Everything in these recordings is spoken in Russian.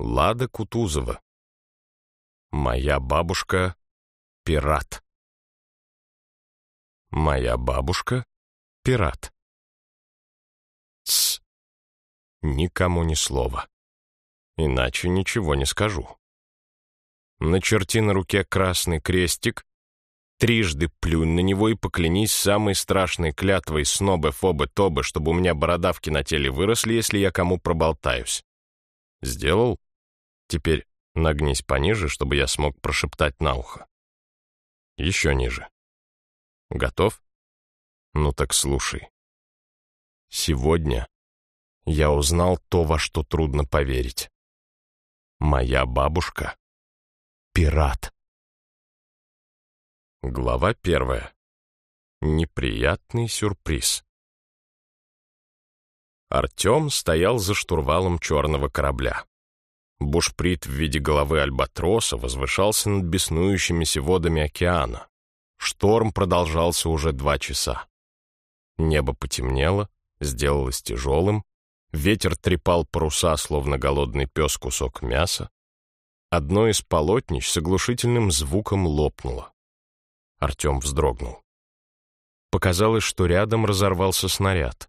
Лада Кутузова. Моя бабушка — пират. Моя бабушка — пират. Тсс. Никому ни слова. Иначе ничего не скажу. Начерти на руке красный крестик, трижды плюнь на него и поклянись самой страшной клятвой снобы, фобы, тобы, чтобы у меня бородавки на теле выросли, если я кому проболтаюсь. Сделал? Теперь нагнись пониже, чтобы я смог прошептать на ухо. Еще ниже. Готов? Ну так слушай. Сегодня я узнал то, во что трудно поверить. Моя бабушка — пират. Глава первая. Неприятный сюрприз. Артем стоял за штурвалом черного корабля. Бушприт в виде головы альбатроса возвышался над беснующимися водами океана. Шторм продолжался уже два часа. Небо потемнело, сделалось тяжелым, ветер трепал паруса, словно голодный пес кусок мяса. Одно из полотнищ с оглушительным звуком лопнуло. Артем вздрогнул. Показалось, что рядом разорвался снаряд.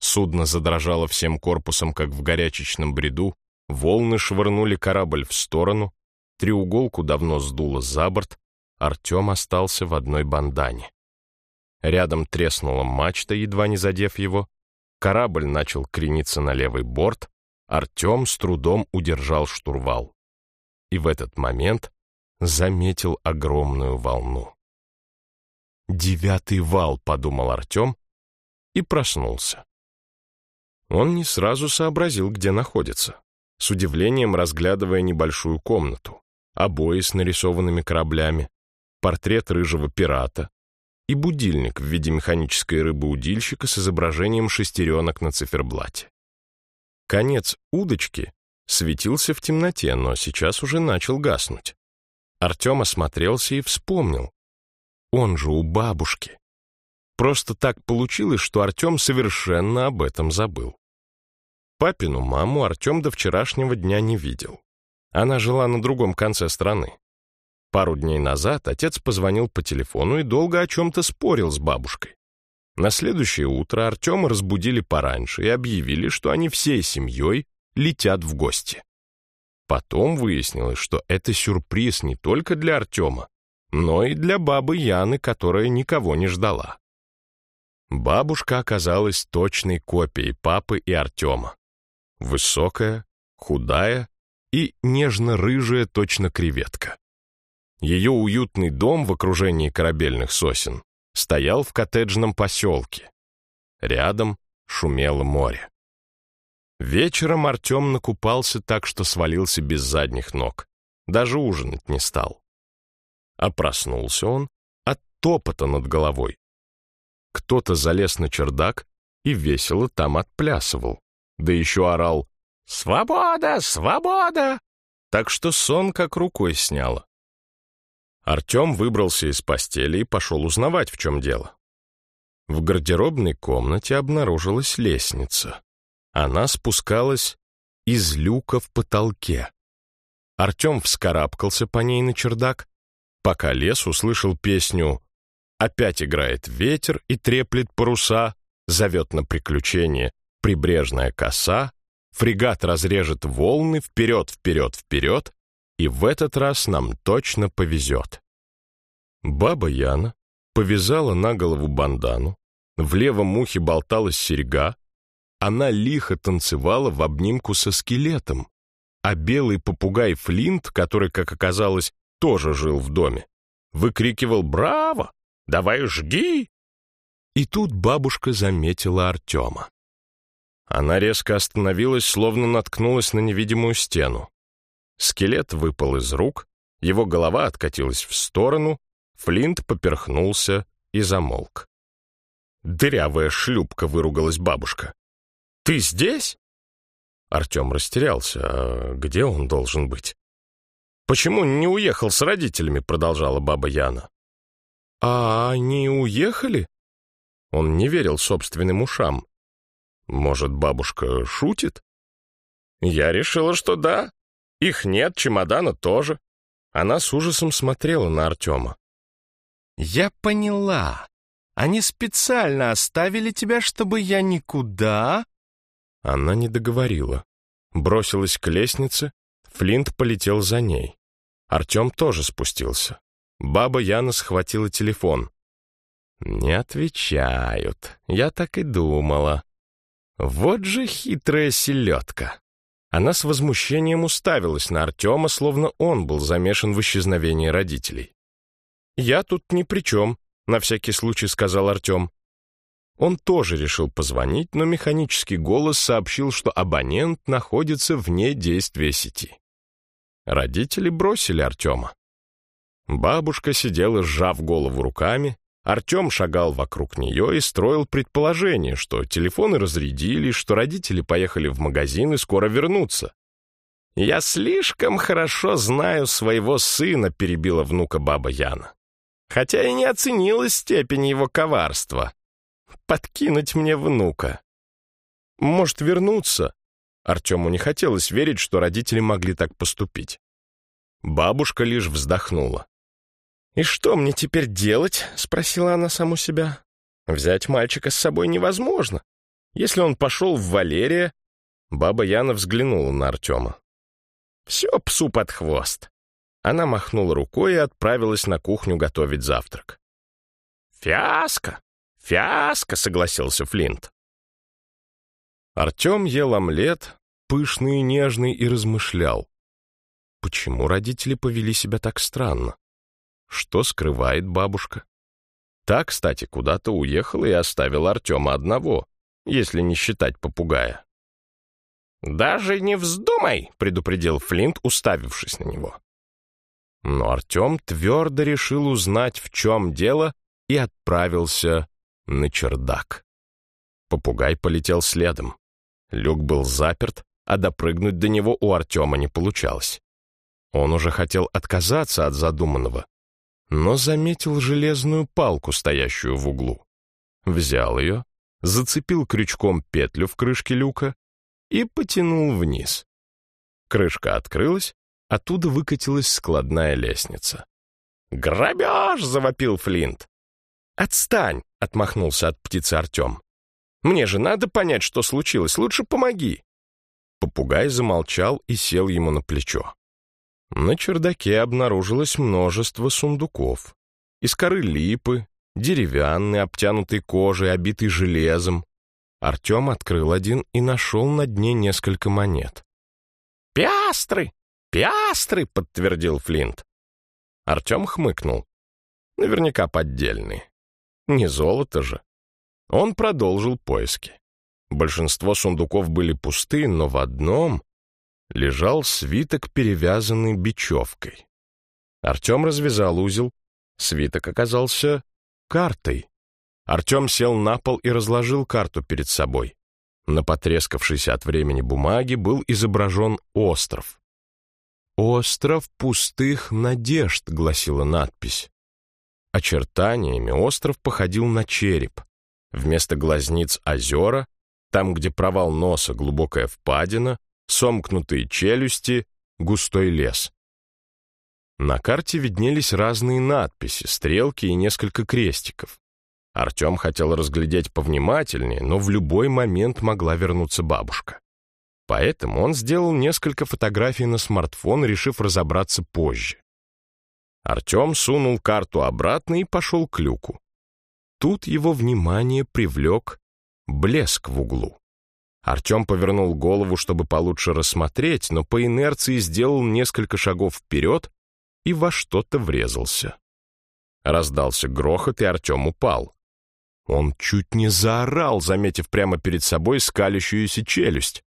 Судно задрожало всем корпусом, как в горячечном бреду, волны швырнули корабль в сторону, треуголку давно сдуло за борт, Артем остался в одной бандане. Рядом треснула мачта, едва не задев его, корабль начал крениться на левый борт, Артем с трудом удержал штурвал. И в этот момент заметил огромную волну. «Девятый вал», — подумал Артем, и проснулся. Он не сразу сообразил, где находится, с удивлением разглядывая небольшую комнату, обои с нарисованными кораблями, портрет рыжего пирата и будильник в виде механической рыбы-удильщика с изображением шестеренок на циферблате. Конец удочки светился в темноте, но сейчас уже начал гаснуть. Артем осмотрелся и вспомнил, он же у бабушки. Просто так получилось, что Артем совершенно об этом забыл. Папину маму Артем до вчерашнего дня не видел. Она жила на другом конце страны. Пару дней назад отец позвонил по телефону и долго о чем-то спорил с бабушкой. На следующее утро Артема разбудили пораньше и объявили, что они всей семьей летят в гости. Потом выяснилось, что это сюрприз не только для Артема, но и для бабы Яны, которая никого не ждала. Бабушка оказалась точной копией папы и Артема. Высокая, худая и нежно-рыжая точно креветка. Ее уютный дом в окружении корабельных сосен стоял в коттеджном поселке. Рядом шумело море. Вечером Артем накупался так, что свалился без задних ног. Даже ужинать не стал. А проснулся он от топота над головой. Кто-то залез на чердак и весело там отплясывал, да еще орал «Свобода! Свобода!» Так что сон как рукой сняло. Артем выбрался из постели и пошел узнавать, в чем дело. В гардеробной комнате обнаружилась лестница. Она спускалась из люка в потолке. Артем вскарабкался по ней на чердак пока лес услышал песню «Опять играет ветер и треплет паруса, зовет на приключение прибрежная коса, фрегат разрежет волны вперед, вперед, вперед, и в этот раз нам точно повезет». Баба Яна повязала на голову бандану, в левом ухе болталась серьга, она лихо танцевала в обнимку со скелетом, а белый попугай Флинт, который, как оказалось, тоже жил в доме, выкрикивал «Браво! Давай жги!» И тут бабушка заметила Артема. Она резко остановилась, словно наткнулась на невидимую стену. Скелет выпал из рук, его голова откатилась в сторону, Флинт поперхнулся и замолк. «Дырявая шлюпка!» — выругалась бабушка. «Ты здесь?» Артем растерялся. А где он должен быть? «Почему не уехал с родителями?» — продолжала баба Яна. «А они уехали?» Он не верил собственным ушам. «Может, бабушка шутит?» «Я решила, что да. Их нет, чемодана тоже. Она с ужасом смотрела на Артема. «Я поняла. Они специально оставили тебя, чтобы я никуда...» Она не договорила. Бросилась к лестнице, Флинт полетел за ней. Артем тоже спустился. Баба Яна схватила телефон. «Не отвечают. Я так и думала. Вот же хитрая селедка». Она с возмущением уставилась на Артема, словно он был замешан в исчезновении родителей. «Я тут ни при чем», — на всякий случай сказал Артем. Он тоже решил позвонить, но механический голос сообщил, что абонент находится вне действия сети. Родители бросили Артема. Бабушка сидела, сжав голову руками, Артем шагал вокруг нее и строил предположение, что телефоны разрядились, что родители поехали в магазин и скоро вернутся. «Я слишком хорошо знаю своего сына», — перебила внука баба Яна. «Хотя и не оценила степень его коварства. Подкинуть мне внука». «Может, вернуться?» Артему не хотелось верить, что родители могли так поступить. Бабушка лишь вздохнула. «И что мне теперь делать?» — спросила она саму себя. «Взять мальчика с собой невозможно. Если он пошел в Валерия...» Баба Яна взглянула на Артема. «Все псу под хвост». Она махнула рукой и отправилась на кухню готовить завтрак. «Фиаско! Фиаско!» — согласился Флинт. Артем ел омлет, пышный и нежный, и размышлял. Почему родители повели себя так странно? Что скрывает бабушка? Та, кстати, куда-то уехала и оставила Артема одного, если не считать попугая. «Даже не вздумай!» — предупредил Флинт, уставившись на него. Но Артем твердо решил узнать, в чем дело, и отправился на чердак. Попугай полетел следом. Люк был заперт, а допрыгнуть до него у Артема не получалось. Он уже хотел отказаться от задуманного, но заметил железную палку, стоящую в углу. Взял ее, зацепил крючком петлю в крышке люка и потянул вниз. Крышка открылась, оттуда выкатилась складная лестница. «Грабеж!» — завопил Флинт. «Отстань!» — отмахнулся от птицы Артем. «Мне же надо понять, что случилось. Лучше помоги!» Попугай замолчал и сел ему на плечо. На чердаке обнаружилось множество сундуков. Из коры липы, деревянный, обтянутый кожей, обитый железом. Артем открыл один и нашел на дне несколько монет. «Пиастры! Пиастры!» — подтвердил Флинт. Артем хмыкнул. Наверняка поддельные. Не золото же. Он продолжил поиски. Большинство сундуков были пусты, но в одном лежал свиток, перевязанный бечевкой. Артем развязал узел. Свиток оказался картой. Артем сел на пол и разложил карту перед собой. На потрескавшейся от времени бумаге был изображен остров. «Остров пустых надежд», — гласила надпись. Очертаниями остров походил на череп. Вместо глазниц озера, там, где провал носа глубокая впадина, сомкнутые челюсти, густой лес. На карте виднелись разные надписи, стрелки и несколько крестиков. Артем хотел разглядеть повнимательнее, но в любой момент могла вернуться бабушка. Поэтому он сделал несколько фотографий на смартфон, решив разобраться позже. Артем сунул карту обратно и пошел к люку. Тут его внимание привлек блеск в углу. Артем повернул голову, чтобы получше рассмотреть, но по инерции сделал несколько шагов вперед и во что-то врезался. Раздался грохот, и Артем упал. Он чуть не заорал, заметив прямо перед собой скалящуюся челюсть.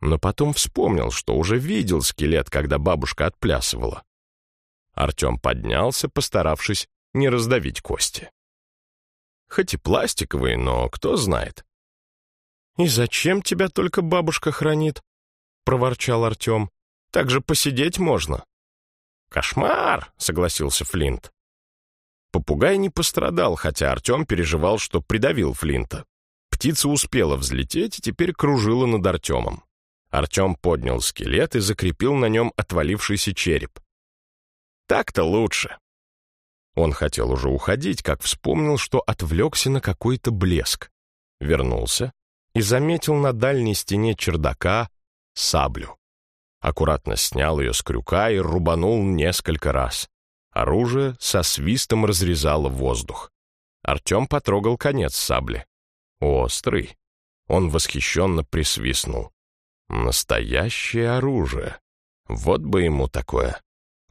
Но потом вспомнил, что уже видел скелет, когда бабушка отплясывала. Артем поднялся, постаравшись не раздавить кости. Хоть и пластиковые, но кто знает. «И зачем тебя только бабушка хранит?» — проворчал Артем. «Так же посидеть можно». «Кошмар!» — согласился Флинт. Попугай не пострадал, хотя Артем переживал, что придавил Флинта. Птица успела взлететь и теперь кружила над Артемом. Артем поднял скелет и закрепил на нем отвалившийся череп. Так-то лучше. Он хотел уже уходить, как вспомнил, что отвлекся на какой-то блеск. Вернулся и заметил на дальней стене чердака саблю. Аккуратно снял ее с крюка и рубанул несколько раз. Оружие со свистом разрезало воздух. Артем потрогал конец сабли. Острый. Он восхищенно присвистнул. Настоящее оружие. Вот бы ему такое.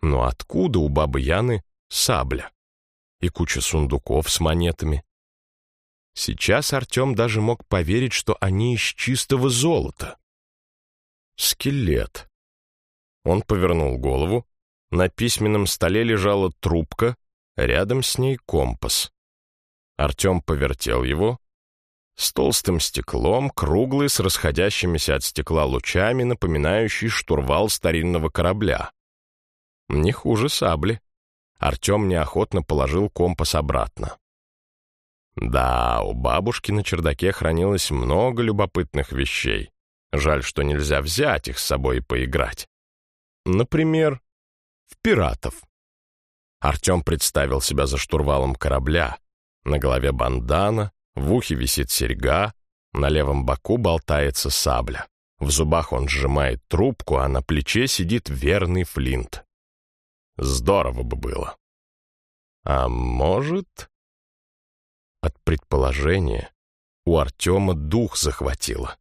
Но откуда у бабы Яны сабля? И куча сундуков с монетами. Сейчас Артем даже мог поверить, что они из чистого золота. Скелет. Он повернул голову. На письменном столе лежала трубка, рядом с ней компас. Артем повертел его. С толстым стеклом, круглый, с расходящимися от стекла лучами, напоминающий штурвал старинного корабля. Не хуже сабли. Артем неохотно положил компас обратно. Да, у бабушки на чердаке хранилось много любопытных вещей. Жаль, что нельзя взять их с собой и поиграть. Например, в пиратов. Артем представил себя за штурвалом корабля. На голове бандана, в ухе висит серьга, на левом боку болтается сабля. В зубах он сжимает трубку, а на плече сидит верный флинт. Здорово бы было. А может... От предположения у Артема дух захватило.